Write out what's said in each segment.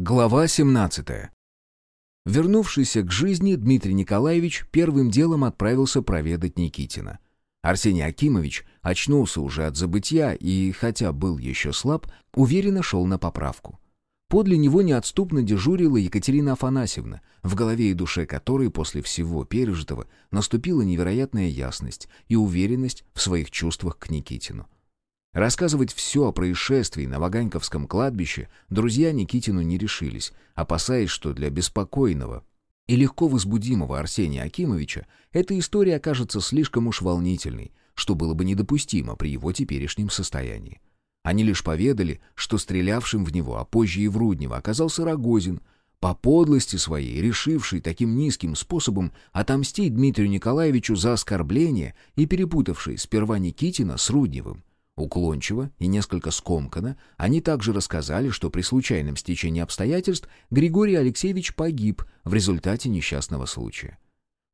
Глава 17. Вернувшийся к жизни, Дмитрий Николаевич первым делом отправился проведать Никитина. Арсений Акимович очнулся уже от забытья и, хотя был еще слаб, уверенно шел на поправку. Подле него неотступно дежурила Екатерина Афанасьевна, в голове и душе которой после всего пережитого наступила невероятная ясность и уверенность в своих чувствах к Никитину. Рассказывать все о происшествии на Ваганьковском кладбище друзья Никитину не решились, опасаясь, что для беспокойного и легко возбудимого Арсения Акимовича эта история окажется слишком уж волнительной, что было бы недопустимо при его теперешнем состоянии. Они лишь поведали, что стрелявшим в него, а позже и в Руднева, оказался Рогозин, по подлости своей, решивший таким низким способом отомстить Дмитрию Николаевичу за оскорбление и перепутавший сперва Никитина с Рудневым. Уклончиво и несколько скомканно они также рассказали, что при случайном стечении обстоятельств Григорий Алексеевич погиб в результате несчастного случая.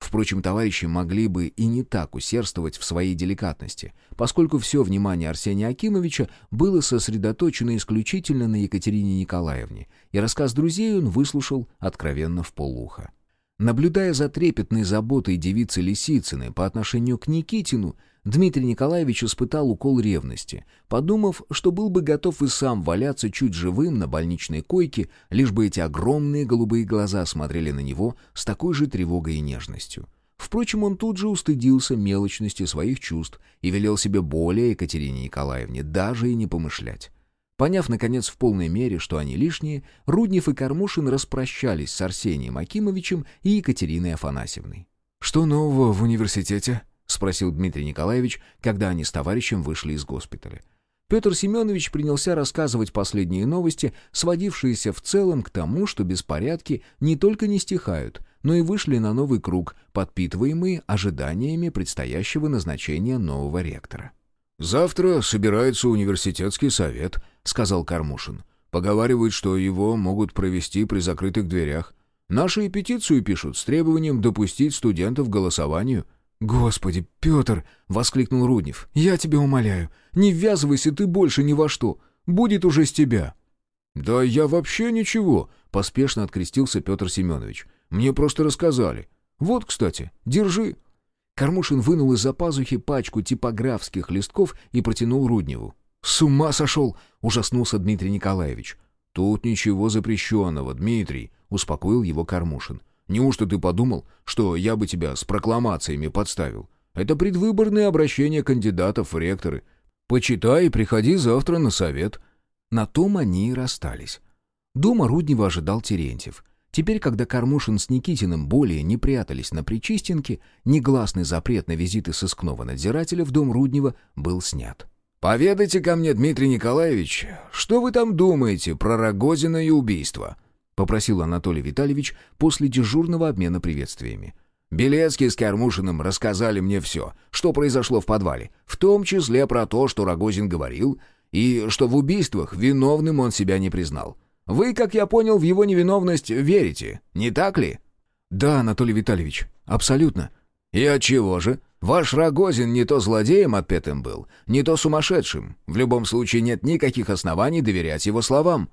Впрочем, товарищи могли бы и не так усердствовать в своей деликатности, поскольку все внимание Арсения Акимовича было сосредоточено исключительно на Екатерине Николаевне, и рассказ друзей он выслушал откровенно в полуха. Наблюдая за трепетной заботой девицы Лисицыны по отношению к Никитину, Дмитрий Николаевич испытал укол ревности, подумав, что был бы готов и сам валяться чуть живым на больничной койке, лишь бы эти огромные голубые глаза смотрели на него с такой же тревогой и нежностью. Впрочем, он тут же устыдился мелочности своих чувств и велел себе более Екатерине Николаевне даже и не помышлять. Поняв, наконец, в полной мере, что они лишние, Руднев и Кормушин распрощались с Арсением Акимовичем и Екатериной Афанасьевной. «Что нового в университете?» — спросил Дмитрий Николаевич, когда они с товарищем вышли из госпиталя. Петр Семенович принялся рассказывать последние новости, сводившиеся в целом к тому, что беспорядки не только не стихают, но и вышли на новый круг, подпитываемые ожиданиями предстоящего назначения нового ректора. «Завтра собирается университетский совет», — сказал Кармушин. «Поговаривают, что его могут провести при закрытых дверях. Наши и петицию пишут с требованием допустить студентов к голосованию. «Господи, Петр!» — воскликнул Руднев. «Я тебя умоляю, не ввязывайся ты больше ни во что. Будет уже с тебя». «Да я вообще ничего», — поспешно открестился Петр Семенович. «Мне просто рассказали. Вот, кстати, держи». Кормушин вынул из-за пазухи пачку типографских листков и протянул Рудневу. «С ума сошел!» — ужаснулся Дмитрий Николаевич. «Тут ничего запрещенного, Дмитрий», — успокоил его Кормушин. Неужто ты подумал, что я бы тебя с прокламациями подставил? Это предвыборные обращения кандидатов в ректоры. Почитай и приходи завтра на совет». На том они и расстались. Дома Руднева ожидал Терентьев. Теперь, когда Кормушин с Никитиным более не прятались на Причистенке, негласный запрет на визиты сыскного надзирателя в дом Руднева был снят. «Поведайте ко мне, Дмитрий Николаевич, что вы там думаете про Рогозина и убийство?» — попросил Анатолий Витальевич после дежурного обмена приветствиями. «Белецкий с Кормушиным рассказали мне все, что произошло в подвале, в том числе про то, что Рогозин говорил, и что в убийствах виновным он себя не признал. Вы, как я понял, в его невиновность верите, не так ли?» «Да, Анатолий Витальевич, абсолютно». «И от чего же? Ваш Рогозин не то злодеем отпетым был, не то сумасшедшим. В любом случае нет никаких оснований доверять его словам».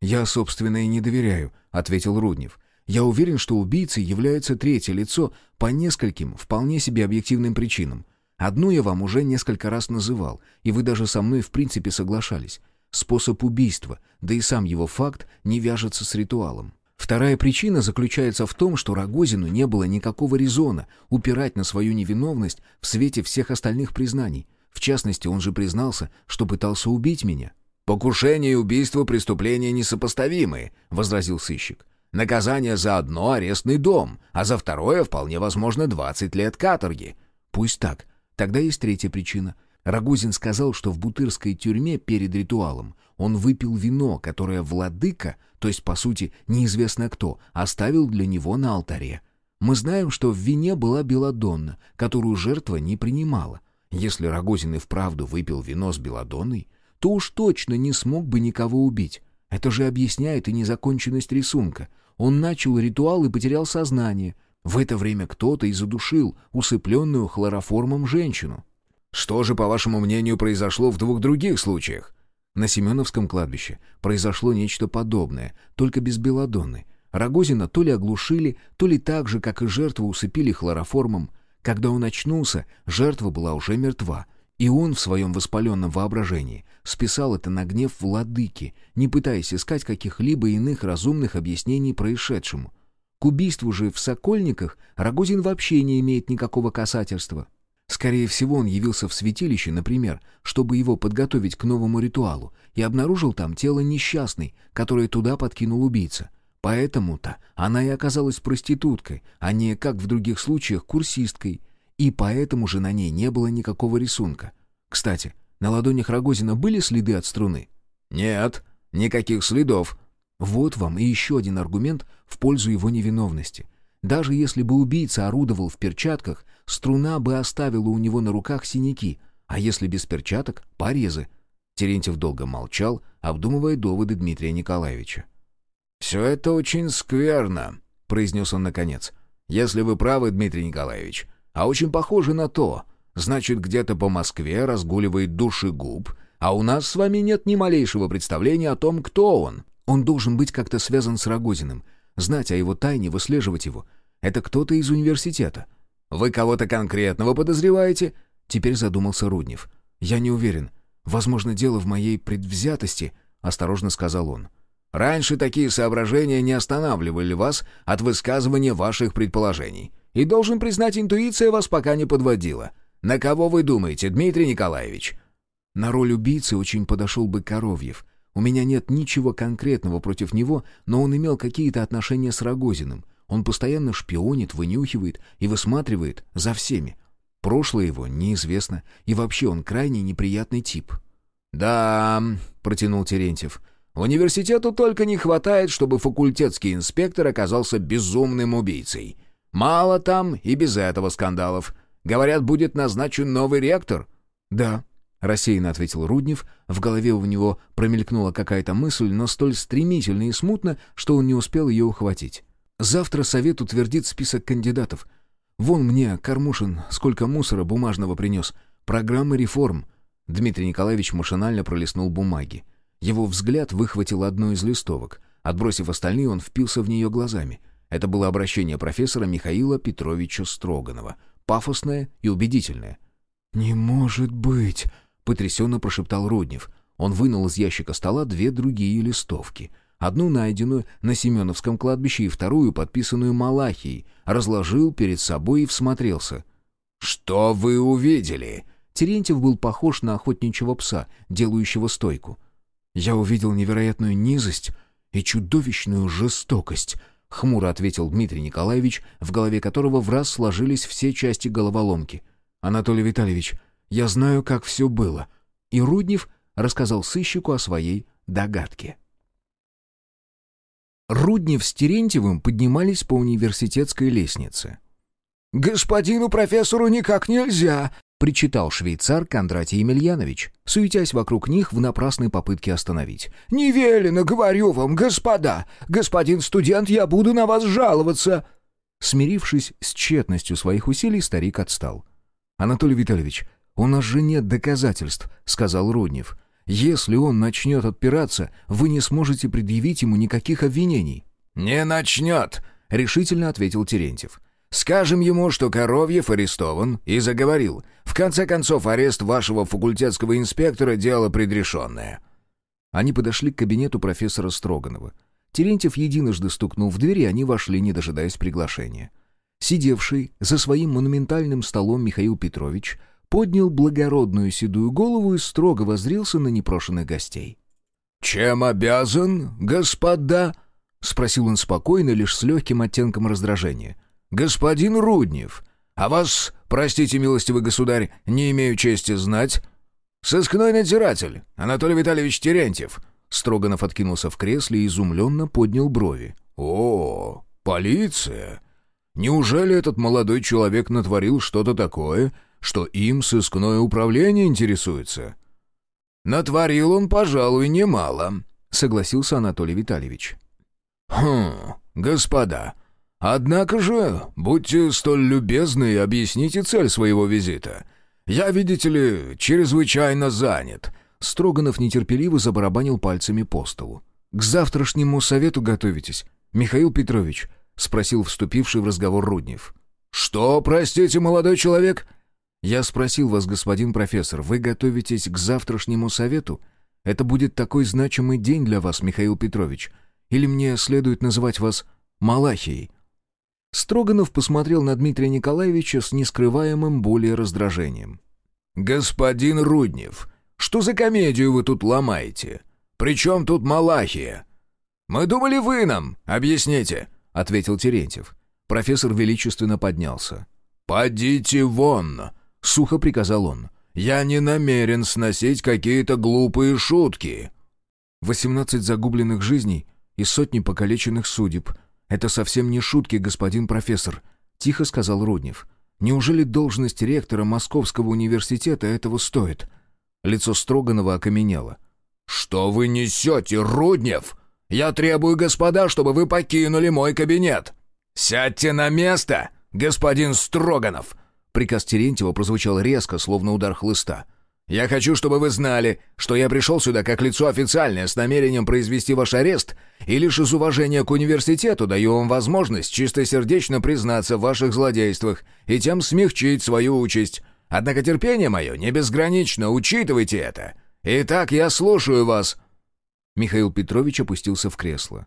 «Я, собственно, и не доверяю», — ответил Руднев. «Я уверен, что убийцей является третье лицо по нескольким, вполне себе объективным причинам. Одну я вам уже несколько раз называл, и вы даже со мной в принципе соглашались. Способ убийства, да и сам его факт не вяжется с ритуалом. Вторая причина заключается в том, что Рогозину не было никакого резона упирать на свою невиновность в свете всех остальных признаний. В частности, он же признался, что пытался убить меня. «Покушение и убийство — преступления несопоставимые», — возразил сыщик. «Наказание за одно — арестный дом, а за второе, вполне возможно, 20 лет каторги». «Пусть так. Тогда есть третья причина». Рагузин сказал, что в бутырской тюрьме перед ритуалом он выпил вино, которое владыка, то есть, по сути, неизвестно кто, оставил для него на алтаре. Мы знаем, что в вине была белладонна, которую жертва не принимала. Если Рогозин и вправду выпил вино с белладонной, то уж точно не смог бы никого убить. Это же объясняет и незаконченность рисунка. Он начал ритуал и потерял сознание. В это время кто-то и задушил усыпленную хлороформом женщину. «Что же, по вашему мнению, произошло в двух других случаях?» На Семеновском кладбище произошло нечто подобное, только без Беладонны. Рогозина то ли оглушили, то ли так же, как и жертву, усыпили хлороформом. Когда он очнулся, жертва была уже мертва, и он в своем воспаленном воображении списал это на гнев владыки, не пытаясь искать каких-либо иных разумных объяснений происшедшему. К убийству же в Сокольниках Рогозин вообще не имеет никакого касательства. Скорее всего, он явился в святилище, например, чтобы его подготовить к новому ритуалу, и обнаружил там тело несчастной, которое туда подкинул убийца. Поэтому-то она и оказалась проституткой, а не, как в других случаях, курсисткой. И поэтому же на ней не было никакого рисунка. Кстати, на ладонях Рогозина были следы от струны? «Нет, никаких следов». Вот вам и еще один аргумент в пользу его невиновности. Даже если бы убийца орудовал в перчатках, струна бы оставила у него на руках синяки, а если без перчаток — порезы. Терентьев долго молчал, обдумывая доводы Дмитрия Николаевича. «Все это очень скверно», — произнес он наконец. «Если вы правы, Дмитрий Николаевич, а очень похоже на то, значит, где-то по Москве разгуливает душегуб, а у нас с вами нет ни малейшего представления о том, кто он». Он должен быть как-то связан с Рогозиным, знать о его тайне, выслеживать его. Это кто-то из университета. «Вы кого-то конкретного подозреваете?» Теперь задумался Руднев. «Я не уверен. Возможно, дело в моей предвзятости», — осторожно сказал он. «Раньше такие соображения не останавливали вас от высказывания ваших предположений. И, должен признать, интуиция вас пока не подводила. На кого вы думаете, Дмитрий Николаевич?» На роль убийцы очень подошел бы Коровьев. У меня нет ничего конкретного против него, но он имел какие-то отношения с Рогозиным. Он постоянно шпионит, вынюхивает и высматривает за всеми. Прошлое его неизвестно, и вообще он крайне неприятный тип». «Да», — протянул Терентьев, — «университету только не хватает, чтобы факультетский инспектор оказался безумным убийцей. Мало там и без этого скандалов. Говорят, будет назначен новый ректор». «Да», — рассеянно ответил Руднев. В голове у него промелькнула какая-то мысль, но столь стремительно и смутно, что он не успел ее ухватить. Завтра совет утвердит список кандидатов. Вон мне, Кормушин, сколько мусора бумажного принес. Программы реформ. Дмитрий Николаевич машинально пролистнул бумаги. Его взгляд выхватил одну из листовок. Отбросив остальные, он впился в нее глазами. Это было обращение профессора Михаила Петровича Строганова. Пафосное и убедительное. «Не может быть!» — потрясенно прошептал Руднев. Он вынул из ящика стола две другие листовки — Одну найденную на Семеновском кладбище и вторую, подписанную Малахией, разложил перед собой и всмотрелся. «Что вы увидели?» Терентьев был похож на охотничьего пса, делающего стойку. «Я увидел невероятную низость и чудовищную жестокость», — хмуро ответил Дмитрий Николаевич, в голове которого в раз сложились все части головоломки. «Анатолий Витальевич, я знаю, как все было». И Руднев рассказал сыщику о своей догадке. Руднев с Терентьевым поднимались по университетской лестнице. «Господину профессору никак нельзя!» — причитал швейцар Кондратий Емельянович, суетясь вокруг них в напрасной попытке остановить. «Не велено, говорю вам, господа! Господин студент, я буду на вас жаловаться!» Смирившись с тщетностью своих усилий, старик отстал. «Анатолий Витальевич, у нас же нет доказательств», — сказал Руднев. Если он начнет отпираться, вы не сможете предъявить ему никаких обвинений». «Не начнет», — решительно ответил Терентьев. «Скажем ему, что Коровьев арестован и заговорил. В конце концов, арест вашего факультетского инспектора — дело предрешенное». Они подошли к кабинету профессора Строганова. Терентьев единожды стукнул в дверь, и они вошли, не дожидаясь приглашения. Сидевший за своим монументальным столом Михаил Петрович поднял благородную седую голову и строго воззрился на непрошенных гостей. «Чем обязан, господа?» — спросил он спокойно, лишь с легким оттенком раздражения. «Господин Руднев, а вас, простите, милостивый государь, не имею чести знать?» «Сыскной надзиратель, Анатолий Витальевич Терентьев». Строганов откинулся в кресле и изумленно поднял брови. «О, полиция! Неужели этот молодой человек натворил что-то такое, что им сыскное управление интересуется. «Натворил он, пожалуй, немало», — согласился Анатолий Витальевич. «Хм, господа, однако же, будьте столь любезны и объясните цель своего визита. Я, видите ли, чрезвычайно занят. Строганов нетерпеливо забарабанил пальцами по столу. «К завтрашнему совету готовитесь, Михаил Петрович?» — спросил вступивший в разговор Руднев. «Что, простите, молодой человек?» «Я спросил вас, господин профессор, вы готовитесь к завтрашнему совету? Это будет такой значимый день для вас, Михаил Петрович. Или мне следует называть вас Малахией?» Строганов посмотрел на Дмитрия Николаевича с нескрываемым более раздражением. «Господин Руднев, что за комедию вы тут ломаете? Причем тут Малахия?» «Мы думали, вы нам объясните», — ответил Терентьев. Профессор величественно поднялся. «Подите вон!» — сухо приказал он. «Я не намерен сносить какие-то глупые шутки». «Восемнадцать загубленных жизней и сотни покалеченных судеб. Это совсем не шутки, господин профессор», — тихо сказал Руднев. «Неужели должность ректора Московского университета этого стоит?» Лицо Строганова окаменело. «Что вы несете, Руднев? Я требую, господа, чтобы вы покинули мой кабинет!» «Сядьте на место, господин Строганов!» Приказ Терентьева прозвучал резко, словно удар хлыста. «Я хочу, чтобы вы знали, что я пришел сюда как лицо официальное с намерением произвести ваш арест, и лишь из уважения к университету даю вам возможность чистосердечно признаться в ваших злодействах и тем смягчить свою участь. Однако терпение мое не безгранично, учитывайте это. Итак, я слушаю вас». Михаил Петрович опустился в кресло.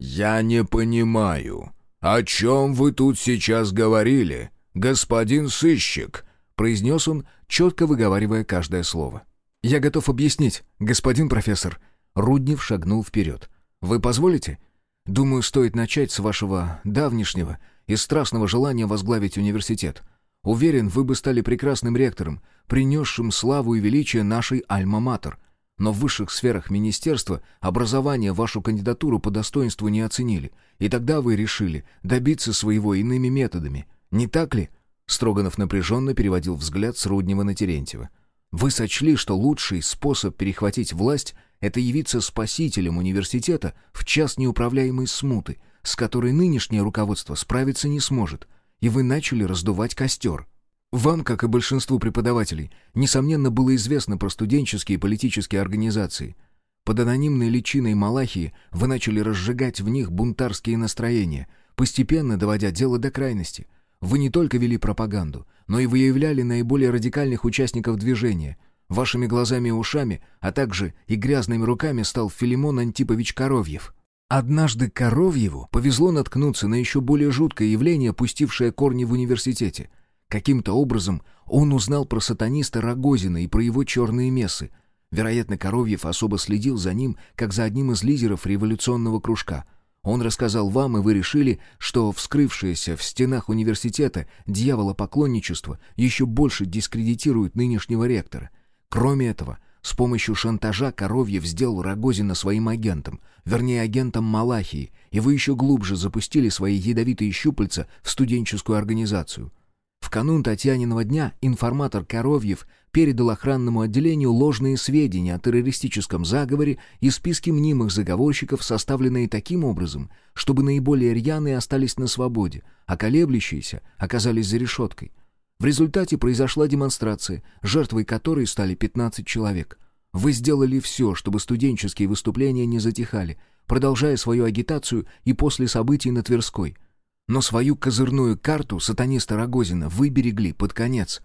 «Я не понимаю, о чем вы тут сейчас говорили?» «Господин сыщик», — произнес он, четко выговаривая каждое слово. «Я готов объяснить, господин профессор». Руднев шагнул вперед. «Вы позволите? Думаю, стоит начать с вашего давнишнего и страстного желания возглавить университет. Уверен, вы бы стали прекрасным ректором, принесшим славу и величие нашей Альма-Матер. Но в высших сферах министерства образования вашу кандидатуру по достоинству не оценили, и тогда вы решили добиться своего иными методами — не так ли?» Строганов напряженно переводил взгляд с Руднева на Терентьева. «Вы сочли, что лучший способ перехватить власть — это явиться спасителем университета в час неуправляемой смуты, с которой нынешнее руководство справиться не сможет, и вы начали раздувать костер. Вам, как и большинству преподавателей, несомненно было известно про студенческие и политические организации. Под анонимной личиной Малахии вы начали разжигать в них бунтарские настроения, постепенно доводя дело до крайности — вы не только вели пропаганду, но и выявляли наиболее радикальных участников движения. Вашими глазами и ушами, а также и грязными руками стал Филимон Антипович Коровьев. Однажды Коровьеву повезло наткнуться на еще более жуткое явление, пустившее корни в университете. Каким-то образом он узнал про сатаниста Рогозина и про его черные мессы. Вероятно, Коровьев особо следил за ним, как за одним из лидеров революционного кружка — он рассказал вам, и вы решили, что вскрывшееся в стенах университета дьяволопоклонничество еще больше дискредитирует нынешнего ректора. Кроме этого, с помощью шантажа Коровьев сделал Рогозина своим агентом, вернее, агентом Малахии, и вы еще глубже запустили свои ядовитые щупальца в студенческую организацию. В канун Татьяниного дня информатор Коровьев передал охранному отделению ложные сведения о террористическом заговоре и списки мнимых заговорщиков, составленные таким образом, чтобы наиболее рьяные остались на свободе, а колеблющиеся оказались за решеткой. В результате произошла демонстрация, жертвой которой стали 15 человек. Вы сделали все, чтобы студенческие выступления не затихали, продолжая свою агитацию и после событий на Тверской – но свою козырную карту сатаниста Рогозина выберегли под конец.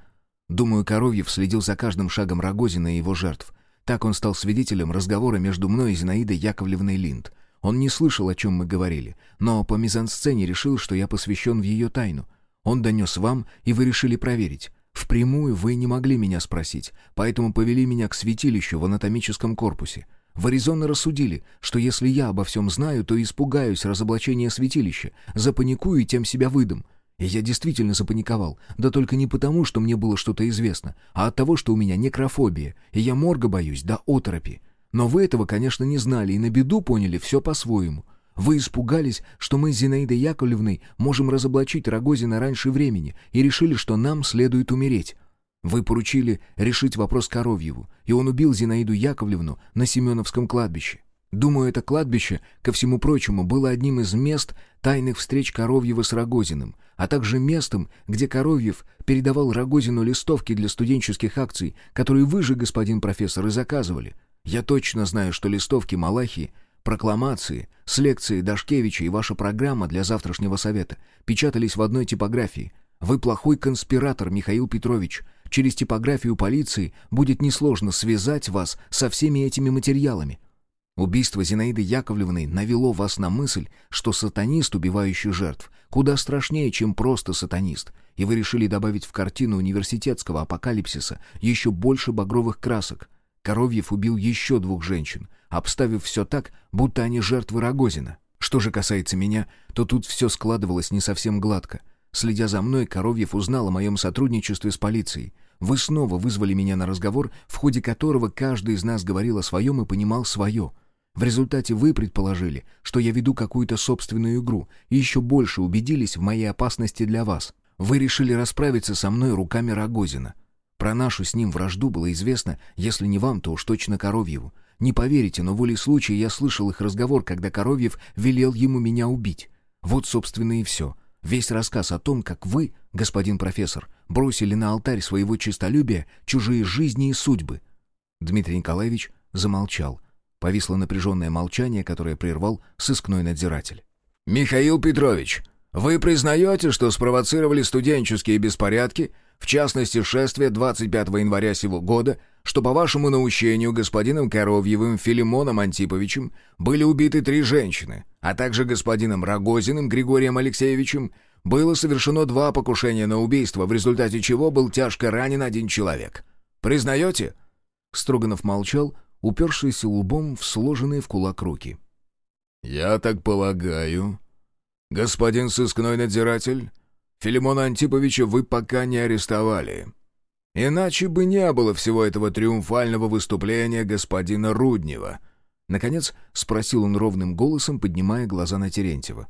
Думаю, Коровьев следил за каждым шагом Рогозина и его жертв. Так он стал свидетелем разговора между мной и Зинаидой Яковлевной Линд. Он не слышал, о чем мы говорили, но по мизансцене решил, что я посвящен в ее тайну. Он донес вам, и вы решили проверить. Впрямую вы не могли меня спросить, поэтому повели меня к святилищу в анатомическом корпусе. В Аризоне рассудили, что если я обо всем знаю, то испугаюсь разоблачения святилища, запаникую и тем себя выдам. И я действительно запаниковал, да только не потому, что мне было что-то известно, а от того, что у меня некрофобия, и я морга боюсь до оторопи. Но вы этого, конечно, не знали и на беду поняли все по-своему. Вы испугались, что мы с Зинаидой Яковлевной можем разоблачить Рогозина раньше времени и решили, что нам следует умереть. Вы поручили решить вопрос Коровьеву, и он убил Зинаиду Яковлевну на Семеновском кладбище. Думаю, это кладбище, ко всему прочему, было одним из мест тайных встреч Коровьева с Рогозиным, а также местом, где Коровьев передавал Рогозину листовки для студенческих акций, которые вы же, господин профессор, и заказывали. Я точно знаю, что листовки Малахии, прокламации, с лекции Дашкевича и ваша программа для завтрашнего совета печатались в одной типографии. Вы плохой конспиратор, Михаил Петрович. Через типографию полиции будет несложно связать вас со всеми этими материалами. Убийство Зинаиды Яковлевны навело вас на мысль, что сатанист, убивающий жертв, куда страшнее, чем просто сатанист, и вы решили добавить в картину университетского апокалипсиса еще больше багровых красок. Коровьев убил еще двух женщин, обставив все так, будто они жертвы Рогозина. Что же касается меня, то тут все складывалось не совсем гладко. Следя за мной, Коровьев узнал о моем сотрудничестве с полицией. Вы снова вызвали меня на разговор, в ходе которого каждый из нас говорил о своем и понимал свое — в результате вы предположили, что я веду какую-то собственную игру, и еще больше убедились в моей опасности для вас. Вы решили расправиться со мной руками Рогозина. Про нашу с ним вражду было известно, если не вам, то уж точно Коровьеву. Не поверите, но волей случая я слышал их разговор, когда Коровьев велел ему меня убить. Вот, собственно, и все. Весь рассказ о том, как вы, господин профессор, бросили на алтарь своего честолюбия чужие жизни и судьбы. Дмитрий Николаевич замолчал, Повисло напряженное молчание, которое прервал сыскной надзиратель. «Михаил Петрович, вы признаете, что спровоцировали студенческие беспорядки, в частности, шествие 25 января сего года, что по вашему наущению господином Коровьевым Филимоном Антиповичем были убиты три женщины, а также господином Рогозиным Григорием Алексеевичем было совершено два покушения на убийство, в результате чего был тяжко ранен один человек. Признаете?» Строганов молчал, упершийся лбом в сложенные в кулак руки. «Я так полагаю. Господин сыскной надзиратель, Филимона Антиповича вы пока не арестовали. Иначе бы не было всего этого триумфального выступления господина Руднева». Наконец спросил он ровным голосом, поднимая глаза на Терентьева.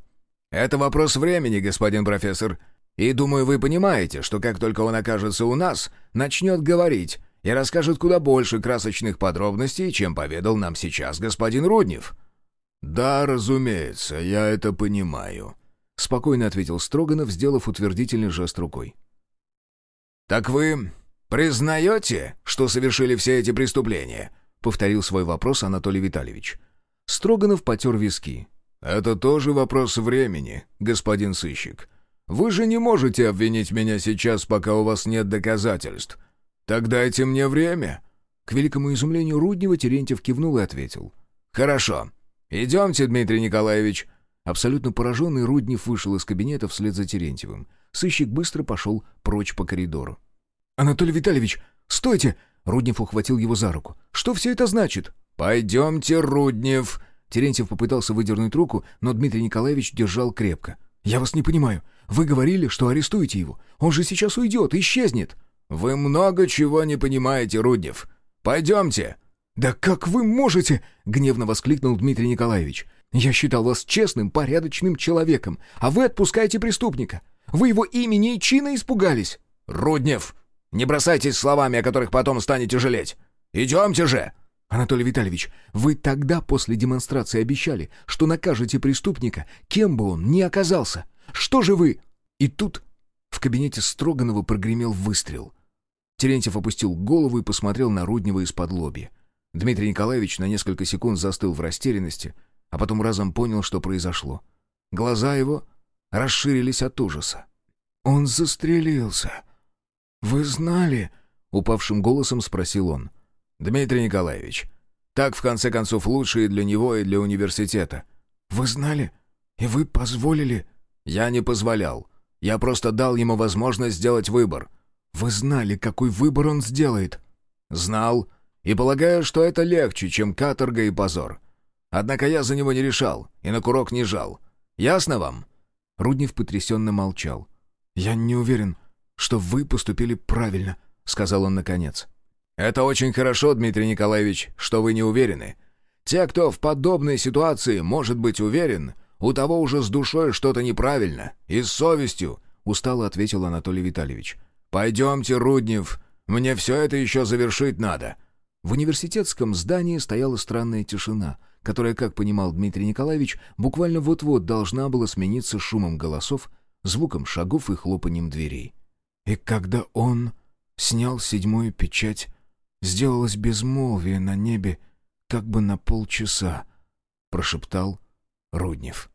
«Это вопрос времени, господин профессор. И думаю, вы понимаете, что как только он окажется у нас, начнет говорить, и расскажет куда больше красочных подробностей, чем поведал нам сейчас господин Руднев». «Да, разумеется, я это понимаю», — спокойно ответил Строганов, сделав утвердительный жест рукой. «Так вы признаете, что совершили все эти преступления?» — повторил свой вопрос Анатолий Витальевич. Строганов потер виски. «Это тоже вопрос времени, господин сыщик. Вы же не можете обвинить меня сейчас, пока у вас нет доказательств. «Так дайте мне время». К великому изумлению Руднева Терентьев кивнул и ответил. «Хорошо. Идемте, Дмитрий Николаевич». Абсолютно пораженный Руднев вышел из кабинета вслед за Терентьевым. Сыщик быстро пошел прочь по коридору. «Анатолий Витальевич, стойте!» Руднев ухватил его за руку. «Что все это значит?» «Пойдемте, Руднев!» Терентьев попытался выдернуть руку, но Дмитрий Николаевич держал крепко. «Я вас не понимаю. Вы говорили, что арестуете его. Он же сейчас уйдет, исчезнет». «Вы много чего не понимаете, Руднев. Пойдемте!» «Да как вы можете?» — гневно воскликнул Дмитрий Николаевич. «Я считал вас честным, порядочным человеком, а вы отпускаете преступника. Вы его имени и чина испугались». «Руднев, не бросайтесь словами, о которых потом станете жалеть. Идемте же!» «Анатолий Витальевич, вы тогда после демонстрации обещали, что накажете преступника, кем бы он ни оказался. Что же вы...» И тут в кабинете Строганова прогремел выстрел. Терентьев опустил голову и посмотрел на Руднева из-под лобья. Дмитрий Николаевич на несколько секунд застыл в растерянности, а потом разом понял, что произошло. Глаза его расширились от ужаса. «Он застрелился. Вы знали?» — упавшим голосом спросил он. «Дмитрий Николаевич, так, в конце концов, лучше и для него, и для университета». «Вы знали? И вы позволили?» «Я не позволял. Я просто дал ему возможность сделать выбор». «Вы знали, какой выбор он сделает?» «Знал. И полагаю, что это легче, чем каторга и позор. Однако я за него не решал и на курок не жал. Ясно вам?» Руднев потрясенно молчал. «Я не уверен, что вы поступили правильно», — сказал он наконец. «Это очень хорошо, Дмитрий Николаевич, что вы не уверены. Те, кто в подобной ситуации может быть уверен, у того уже с душой что-то неправильно. И с совестью», — устало ответил Анатолий Витальевич. «Пойдемте, Руднев, мне все это еще завершить надо». В университетском здании стояла странная тишина, которая, как понимал Дмитрий Николаевич, буквально вот-вот должна была смениться шумом голосов, звуком шагов и хлопанием дверей. И когда он снял седьмую печать, сделалось безмолвие на небе, как бы на полчаса, прошептал Руднев.